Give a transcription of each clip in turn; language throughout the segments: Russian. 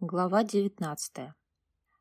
Глава 19.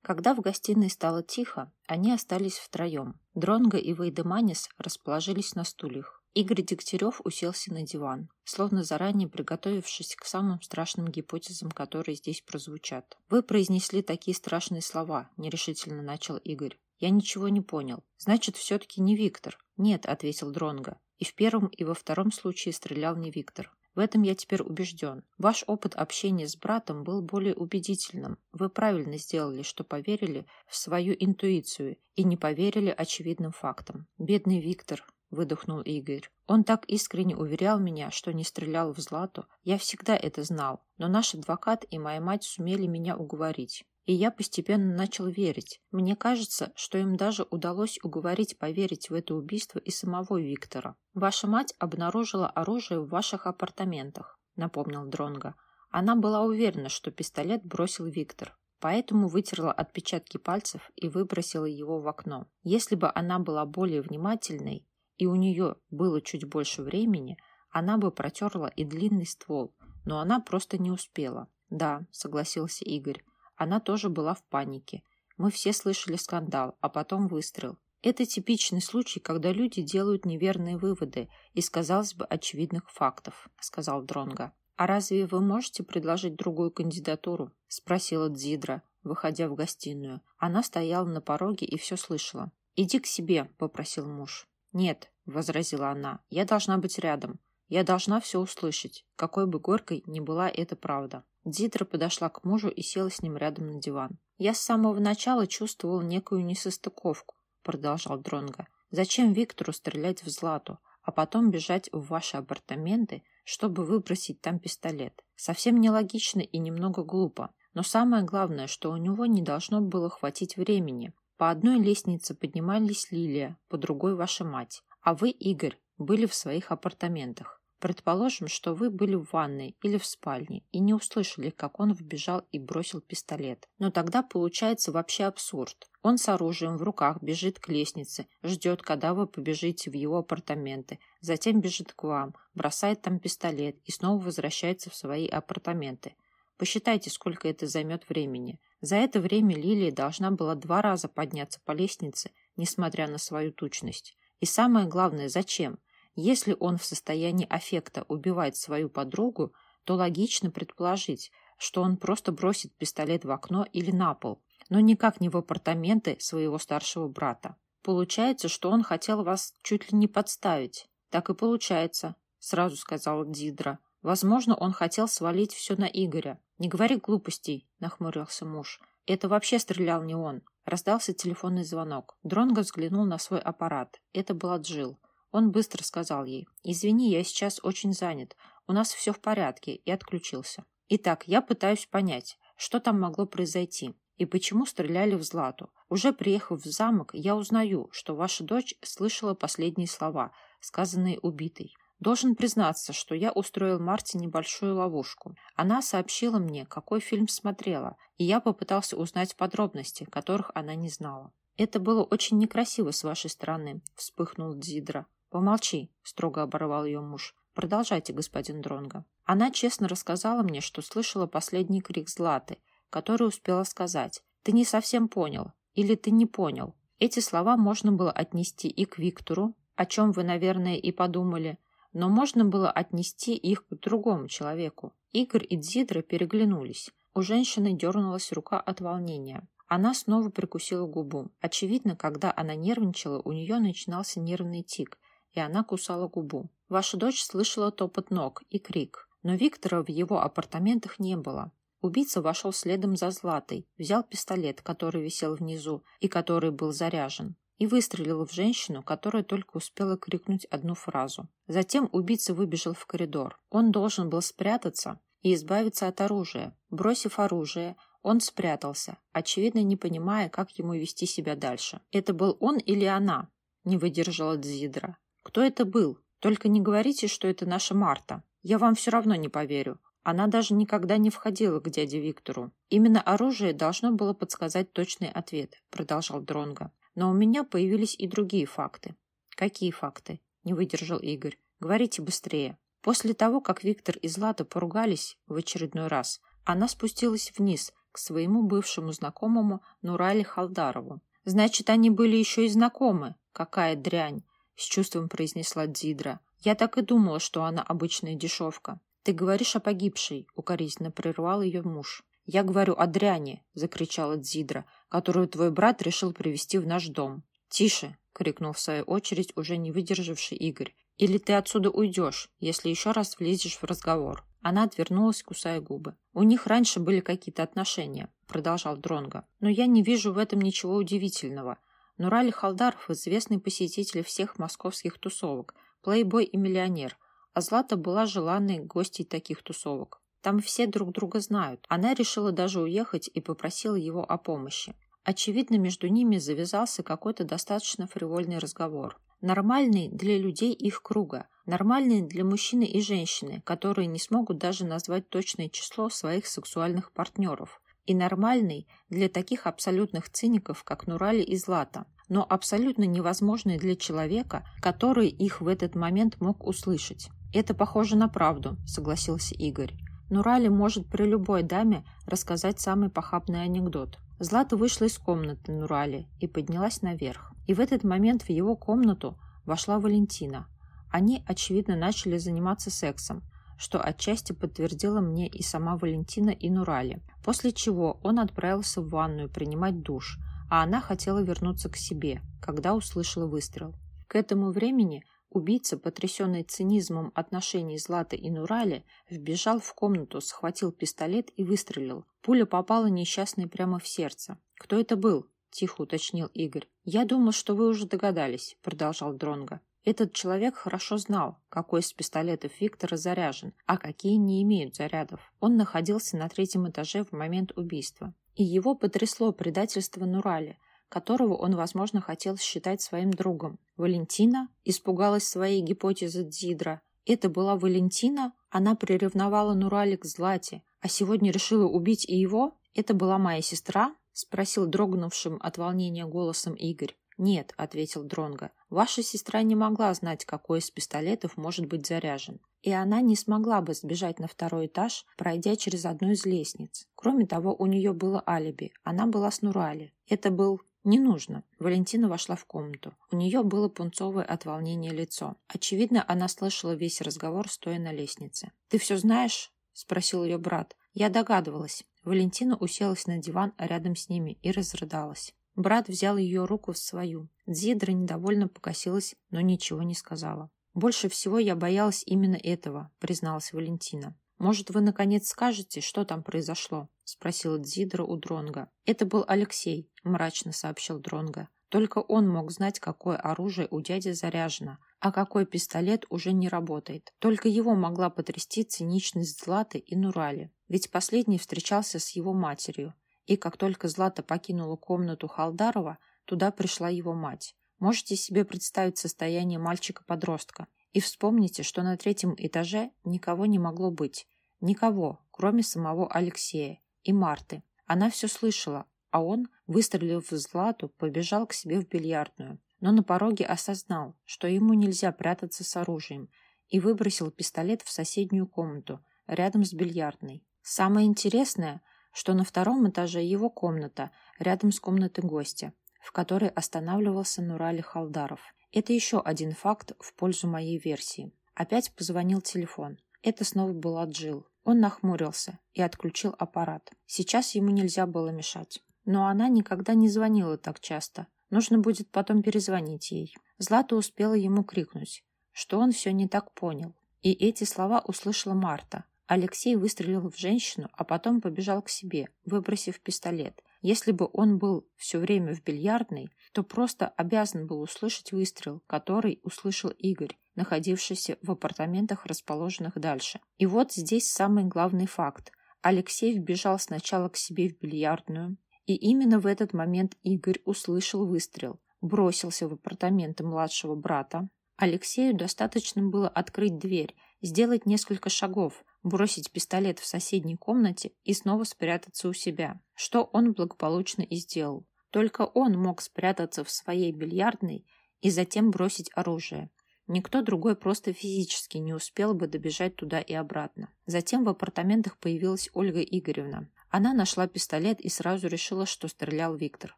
Когда в гостиной стало тихо, они остались втроем. Дронго и Вейдеманис расположились на стульях. Игорь Дегтярев уселся на диван, словно заранее приготовившись к самым страшным гипотезам, которые здесь прозвучат. «Вы произнесли такие страшные слова», — нерешительно начал Игорь. «Я ничего не понял. Значит, все-таки не Виктор?» «Нет», — ответил Дронго. «И в первом, и во втором случае стрелял не Виктор. В этом я теперь убежден. Ваш опыт общения с братом был более убедительным. Вы правильно сделали, что поверили в свою интуицию и не поверили очевидным фактам. Бедный Виктор, выдохнул Игорь. Он так искренне уверял меня, что не стрелял в Злату. Я всегда это знал, но наш адвокат и моя мать сумели меня уговорить. И я постепенно начал верить. Мне кажется, что им даже удалось уговорить поверить в это убийство и самого Виктора. Ваша мать обнаружила оружие в ваших апартаментах, напомнил Дронга. Она была уверена, что пистолет бросил Виктор, поэтому вытерла отпечатки пальцев и выбросила его в окно. Если бы она была более внимательной и у нее было чуть больше времени, она бы протерла и длинный ствол, но она просто не успела. Да, согласился Игорь. Она тоже была в панике. Мы все слышали скандал, а потом выстрел. Это типичный случай, когда люди делают неверные выводы из, казалось бы, очевидных фактов, сказал Дронга. А разве вы можете предложить другую кандидатуру? спросила Дзидра, выходя в гостиную. Она стояла на пороге и все слышала. Иди к себе, попросил муж. Нет, возразила она. Я должна быть рядом. Я должна все услышать, какой бы горькой ни была эта правда. Дитра подошла к мужу и села с ним рядом на диван. «Я с самого начала чувствовал некую несостыковку», — продолжал Дронга. «Зачем Виктору стрелять в Злату, а потом бежать в ваши апартаменты, чтобы выбросить там пистолет? Совсем нелогично и немного глупо. Но самое главное, что у него не должно было хватить времени. По одной лестнице поднимались Лилия, по другой ваша мать. А вы, Игорь, были в своих апартаментах. Предположим, что вы были в ванной или в спальне и не услышали, как он вбежал и бросил пистолет. Но тогда получается вообще абсурд. Он с оружием в руках бежит к лестнице, ждет, когда вы побежите в его апартаменты, затем бежит к вам, бросает там пистолет и снова возвращается в свои апартаменты. Посчитайте, сколько это займет времени. За это время Лилия должна была два раза подняться по лестнице, несмотря на свою тучность. И самое главное, зачем? Если он в состоянии аффекта убивает свою подругу, то логично предположить, что он просто бросит пистолет в окно или на пол, но никак не в апартаменты своего старшего брата. Получается, что он хотел вас чуть ли не подставить. Так и получается, сразу сказал Дидра. Возможно, он хотел свалить все на Игоря. Не говори глупостей, нахмурился муж. Это вообще стрелял не он. Раздался телефонный звонок. Дронго взглянул на свой аппарат. Это была Джил. Он быстро сказал ей, «Извини, я сейчас очень занят, у нас все в порядке», и отключился. Итак, я пытаюсь понять, что там могло произойти и почему стреляли в Злату. Уже приехав в замок, я узнаю, что ваша дочь слышала последние слова, сказанные убитой. Должен признаться, что я устроил Марте небольшую ловушку. Она сообщила мне, какой фильм смотрела, и я попытался узнать подробности, которых она не знала. «Это было очень некрасиво с вашей стороны», — вспыхнул Дзидра. «Помолчи», — строго оборвал ее муж. «Продолжайте, господин Дронго». Она честно рассказала мне, что слышала последний крик Златы, который успела сказать. «Ты не совсем понял» или «ты не понял». Эти слова можно было отнести и к Виктору, о чем вы, наверное, и подумали, но можно было отнести их к другому человеку. Игорь и Дзидра переглянулись. У женщины дернулась рука от волнения. Она снова прикусила губу. Очевидно, когда она нервничала, у нее начинался нервный тик, и она кусала губу. Ваша дочь слышала топот ног и крик, но Виктора в его апартаментах не было. Убийца вошел следом за Златой, взял пистолет, который висел внизу и который был заряжен, и выстрелил в женщину, которая только успела крикнуть одну фразу. Затем убийца выбежал в коридор. Он должен был спрятаться и избавиться от оружия. Бросив оружие, он спрятался, очевидно не понимая, как ему вести себя дальше. Это был он или она? Не выдержала Дзидра. Кто это был? Только не говорите, что это наша Марта. Я вам все равно не поверю. Она даже никогда не входила к дяде Виктору. Именно оружие должно было подсказать точный ответ, продолжал Дронга. Но у меня появились и другие факты. Какие факты? Не выдержал Игорь. Говорите быстрее. После того, как Виктор и Злата поругались в очередной раз, она спустилась вниз, к своему бывшему знакомому Нурали Халдарову. «Значит, они были еще и знакомы. Какая дрянь!» — с чувством произнесла Дзидра. «Я так и думала, что она обычная дешевка. Ты говоришь о погибшей», — укоризненно прервал ее муж. «Я говорю о дряни!» — закричала Дзидра, которую твой брат решил привести в наш дом. «Тише!» — крикнул в свою очередь уже не выдержавший Игорь. «Или ты отсюда уйдешь, если еще раз влезешь в разговор». Она отвернулась, кусая губы. «У них раньше были какие-то отношения», — продолжал Дронго. «Но я не вижу в этом ничего удивительного. Нурали Халдаров – известный посетитель всех московских тусовок, плейбой и миллионер, а Злата была желанной гостьей таких тусовок. Там все друг друга знают. Она решила даже уехать и попросила его о помощи. Очевидно, между ними завязался какой-то достаточно фривольный разговор. Нормальный для людей их круга, нормальный для мужчины и женщины, которые не смогут даже назвать точное число своих сексуальных партнеров, и нормальный для таких абсолютных циников, как Нурали и Злата, но абсолютно невозможный для человека, который их в этот момент мог услышать. «Это похоже на правду», — согласился Игорь. Нурали может при любой даме рассказать самый похабный анекдот. Злата вышла из комнаты Нурали и поднялась наверх. И в этот момент в его комнату вошла Валентина. Они, очевидно, начали заниматься сексом, что отчасти подтвердила мне и сама Валентина и Нурали. После чего он отправился в ванную принимать душ, а она хотела вернуться к себе, когда услышала выстрел. К этому времени убийца, потрясенный цинизмом отношений Златы и Нурали, вбежал в комнату, схватил пистолет и выстрелил. Пуля попала несчастной прямо в сердце. «Кто это был?» – тихо уточнил Игорь. «Я думал, что вы уже догадались», – продолжал Дронга. Этот человек хорошо знал, какой из пистолетов Виктора заряжен, а какие не имеют зарядов. Он находился на третьем этаже в момент убийства. И его потрясло предательство Нурали, которого он, возможно, хотел считать своим другом. Валентина испугалась своей гипотезы Дзидра. Это была Валентина? Она приревновала Нурали к Злате, а сегодня решила убить и его? Это была моя сестра? Спросил дрогнувшим от волнения голосом Игорь. «Нет», — ответил Дронго, — «ваша сестра не могла знать, какой из пистолетов может быть заряжен, и она не смогла бы сбежать на второй этаж, пройдя через одну из лестниц. Кроме того, у нее было алиби, она была с Нурали. Это был «Не нужно». Валентина вошла в комнату. У нее было пунцовое от волнения лицо. Очевидно, она слышала весь разговор, стоя на лестнице. «Ты все знаешь?» – спросил ее брат. Я догадывалась. Валентина уселась на диван рядом с ними и разрыдалась. Брат взял ее руку в свою. Дзидра недовольно покосилась, но ничего не сказала. «Больше всего я боялась именно этого», — призналась Валентина. «Может, вы, наконец, скажете, что там произошло?» — спросила Дзидра у Дронга. «Это был Алексей», — мрачно сообщил Дронга. Только он мог знать, какое оружие у дяди заряжено, а какой пистолет уже не работает. Только его могла потрясти циничность Златы и Нурали, ведь последний встречался с его матерью, и как только Злата покинула комнату Халдарова, туда пришла его мать. Можете себе представить состояние мальчика-подростка. И вспомните, что на третьем этаже никого не могло быть. Никого, кроме самого Алексея и Марты. Она все слышала, а он, выстрелив в Злату, побежал к себе в бильярдную. Но на пороге осознал, что ему нельзя прятаться с оружием, и выбросил пистолет в соседнюю комнату, рядом с бильярдной. Самое интересное – что на втором этаже его комната, рядом с комнатой гостя, в которой останавливался Нурали Халдаров. Это еще один факт в пользу моей версии. Опять позвонил телефон. Это снова была Джил. Он нахмурился и отключил аппарат. Сейчас ему нельзя было мешать. Но она никогда не звонила так часто. Нужно будет потом перезвонить ей. Злата успела ему крикнуть, что он все не так понял. И эти слова услышала Марта, Алексей выстрелил в женщину, а потом побежал к себе, выбросив пистолет. Если бы он был все время в бильярдной, то просто обязан был услышать выстрел, который услышал Игорь, находившийся в апартаментах, расположенных дальше. И вот здесь самый главный факт. Алексей вбежал сначала к себе в бильярдную, и именно в этот момент Игорь услышал выстрел, бросился в апартаменты младшего брата. Алексею достаточно было открыть дверь, сделать несколько шагов, бросить пистолет в соседней комнате и снова спрятаться у себя, что он благополучно и сделал. Только он мог спрятаться в своей бильярдной и затем бросить оружие. Никто другой просто физически не успел бы добежать туда и обратно. Затем в апартаментах появилась Ольга Игоревна. Она нашла пистолет и сразу решила, что стрелял Виктор.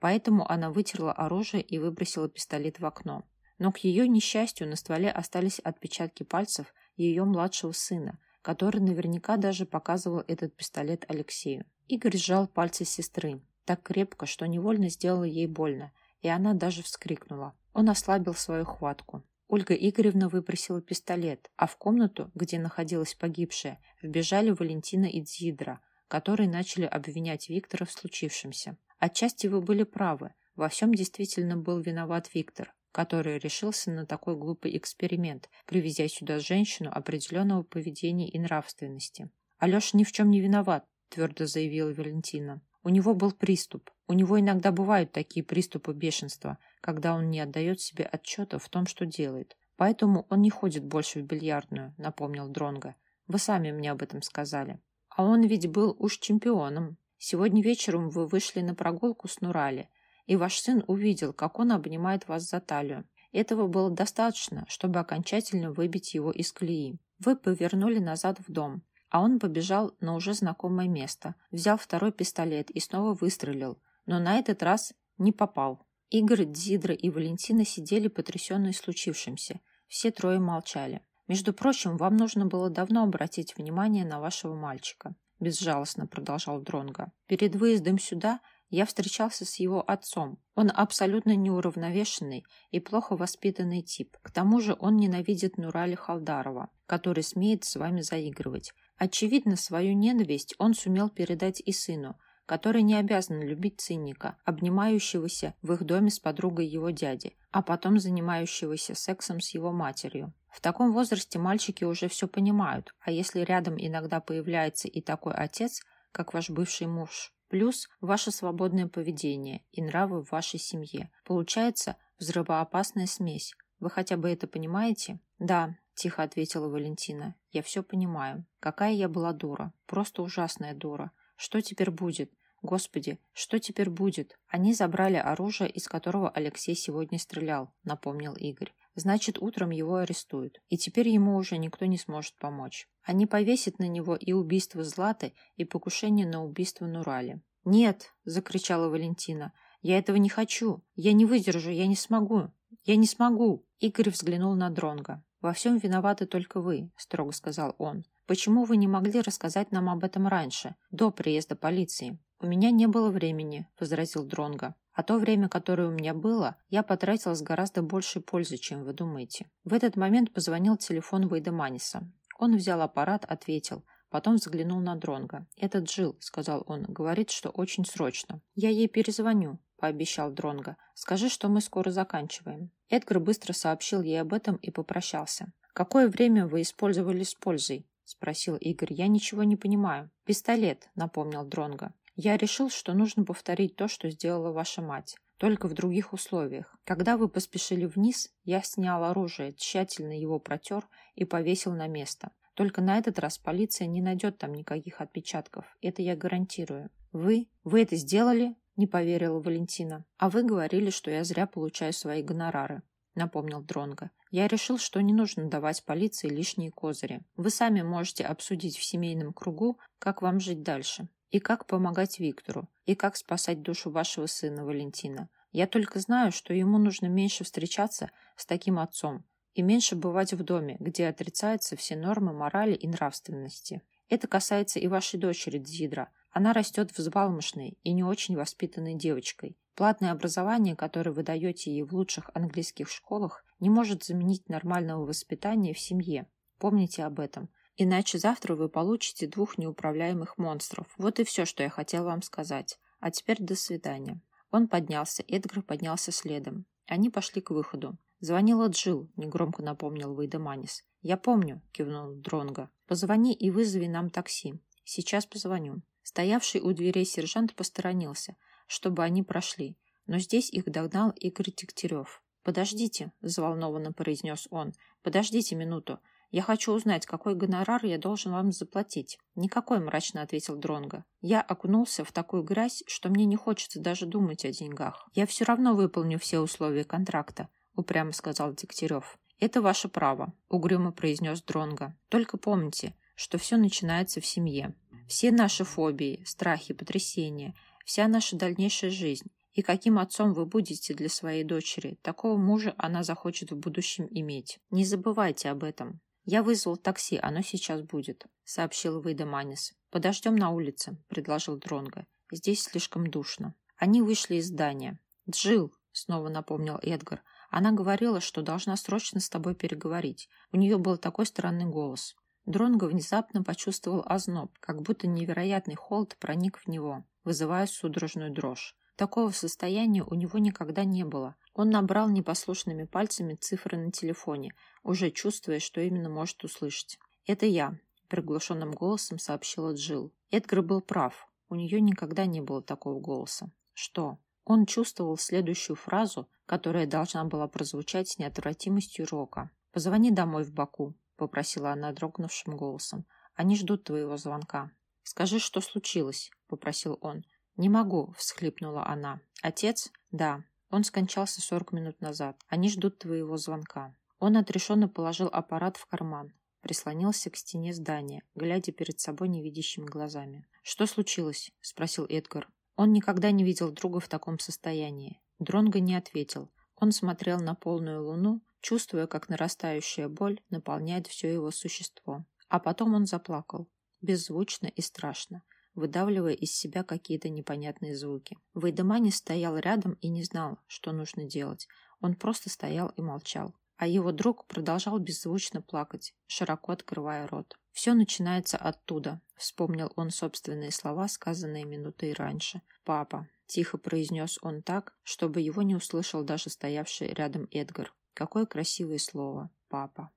Поэтому она вытерла оружие и выбросила пистолет в окно. Но к ее несчастью на стволе остались отпечатки пальцев ее младшего сына, который наверняка даже показывал этот пистолет Алексею. Игорь сжал пальцы сестры так крепко, что невольно сделало ей больно, и она даже вскрикнула. Он ослабил свою хватку. Ольга Игоревна выбросила пистолет, а в комнату, где находилась погибшая, вбежали Валентина и Дзидра, которые начали обвинять Виктора в случившемся. Отчасти вы были правы, во всем действительно был виноват Виктор, который решился на такой глупый эксперимент, привезя сюда женщину определенного поведения и нравственности. «Алеша ни в чем не виноват», – твердо заявила Валентина. «У него был приступ. У него иногда бывают такие приступы бешенства, когда он не отдает себе отчета в том, что делает. Поэтому он не ходит больше в бильярдную», – напомнил Дронга. «Вы сами мне об этом сказали». «А он ведь был уж чемпионом. Сегодня вечером вы вышли на прогулку с Нурали, и ваш сын увидел, как он обнимает вас за талию. Этого было достаточно, чтобы окончательно выбить его из колеи. Вы повернули назад в дом, а он побежал на уже знакомое место, взял второй пистолет и снова выстрелил, но на этот раз не попал. Игорь, Дзидра и Валентина сидели потрясенные случившимся. Все трое молчали. «Между прочим, вам нужно было давно обратить внимание на вашего мальчика», – безжалостно продолжал Дронга. «Перед выездом сюда я встречался с его отцом. Он абсолютно неуравновешенный и плохо воспитанный тип. К тому же он ненавидит Нурали Халдарова, который смеет с вами заигрывать. Очевидно, свою ненависть он сумел передать и сыну, который не обязан любить циника, обнимающегося в их доме с подругой его дяди, а потом занимающегося сексом с его матерью. В таком возрасте мальчики уже все понимают, а если рядом иногда появляется и такой отец, как ваш бывший муж, Плюс ваше свободное поведение и нравы в вашей семье. Получается взрывоопасная смесь. Вы хотя бы это понимаете? Да, тихо ответила Валентина. Я все понимаю. Какая я была дура. Просто ужасная дура. Что теперь будет? Господи, что теперь будет? Они забрали оружие, из которого Алексей сегодня стрелял, напомнил Игорь. Значит, утром его арестуют. И теперь ему уже никто не сможет помочь. Они повесят на него и убийство Златы, и покушение на убийство Нурали. «Нет!» – закричала Валентина. «Я этого не хочу! Я не выдержу! Я не смогу! Я не смогу!» Игорь взглянул на Дронга. «Во всем виноваты только вы», – строго сказал он. «Почему вы не могли рассказать нам об этом раньше, до приезда полиции?» «У меня не было времени», – возразил Дронга. А то время, которое у меня было, я потратил с гораздо большей пользой, чем вы думаете. В этот момент позвонил телефон Вейдеманиса. Он взял аппарат, ответил. Потом взглянул на Дронга. «Это Джил, сказал он. «Говорит, что очень срочно». «Я ей перезвоню», — пообещал Дронга. «Скажи, что мы скоро заканчиваем». Эдгар быстро сообщил ей об этом и попрощался. «Какое время вы использовали с пользой?» — спросил Игорь. «Я ничего не понимаю». «Пистолет», — напомнил Дронга. Я решил, что нужно повторить то, что сделала ваша мать, только в других условиях. Когда вы поспешили вниз, я снял оружие, тщательно его протер и повесил на место. Только на этот раз полиция не найдет там никаких отпечатков. Это я гарантирую. Вы? Вы это сделали? Не поверила Валентина. А вы говорили, что я зря получаю свои гонорары напомнил Дронга. Я решил, что не нужно давать полиции лишние козыри. Вы сами можете обсудить в семейном кругу, как вам жить дальше. И как помогать Виктору, и как спасать душу вашего сына Валентина. Я только знаю, что ему нужно меньше встречаться с таким отцом и меньше бывать в доме, где отрицаются все нормы морали и нравственности. Это касается и вашей дочери Дзидра. Она растет взбалмошной и не очень воспитанной девочкой. Платное образование, которое вы даете ей в лучших английских школах, не может заменить нормального воспитания в семье. Помните об этом. Иначе завтра вы получите двух неуправляемых монстров. Вот и все, что я хотел вам сказать. А теперь до свидания. Он поднялся, Эдгар поднялся следом. Они пошли к выходу. Звонила Джил, негромко напомнил Вейдеманис. Я помню, кивнул Дронга. Позвони и вызови нам такси. Сейчас позвоню. Стоявший у дверей сержант посторонился, чтобы они прошли, но здесь их догнал Игорь Дегтярев. «Подождите», – взволнованно произнес он, – «подождите минуту. Я хочу узнать, какой гонорар я должен вам заплатить. Никакой, мрачно ответил Дронга. Я окунулся в такую грязь, что мне не хочется даже думать о деньгах. Я все равно выполню все условия контракта, упрямо сказал Дегтярев. Это ваше право, угрюмо произнес Дронга. Только помните, что все начинается в семье. Все наши фобии, страхи, потрясения, вся наша дальнейшая жизнь. И каким отцом вы будете для своей дочери, такого мужа она захочет в будущем иметь. Не забывайте об этом. Я вызвал такси, оно сейчас будет, сообщил Вейда Манис. Подождем на улице, предложил Дронго. Здесь слишком душно. Они вышли из здания. Джил, снова напомнил Эдгар. Она говорила, что должна срочно с тобой переговорить. У нее был такой странный голос. Дронго внезапно почувствовал озноб, как будто невероятный холод проник в него, вызывая судорожную дрожь. Такого состояния у него никогда не было. Он набрал непослушными пальцами цифры на телефоне, уже чувствуя, что именно может услышать. «Это я», – приглушенным голосом сообщила Джилл. Эдгар был прав. У нее никогда не было такого голоса. Что? Он чувствовал следующую фразу, которая должна была прозвучать с неотвратимостью рока. «Позвони домой в Баку», попросила она дрогнувшим голосом. Они ждут твоего звонка. Скажи, что случилось, попросил он. Не могу, всхлипнула она. Отец? Да. Он скончался сорок минут назад. Они ждут твоего звонка. Он отрешенно положил аппарат в карман, прислонился к стене здания, глядя перед собой невидящими глазами. «Что случилось?» – спросил Эдгар. Он никогда не видел друга в таком состоянии. Дронго не ответил. Он смотрел на полную луну, чувствуя, как нарастающая боль наполняет все его существо. А потом он заплакал, беззвучно и страшно, выдавливая из себя какие-то непонятные звуки. Вейдемани стоял рядом и не знал, что нужно делать. Он просто стоял и молчал. А его друг продолжал беззвучно плакать, широко открывая рот. «Все начинается оттуда», — вспомнил он собственные слова, сказанные минутой раньше. «Папа», — тихо произнес он так, чтобы его не услышал даже стоявший рядом Эдгар. Какое красивое слово, папа.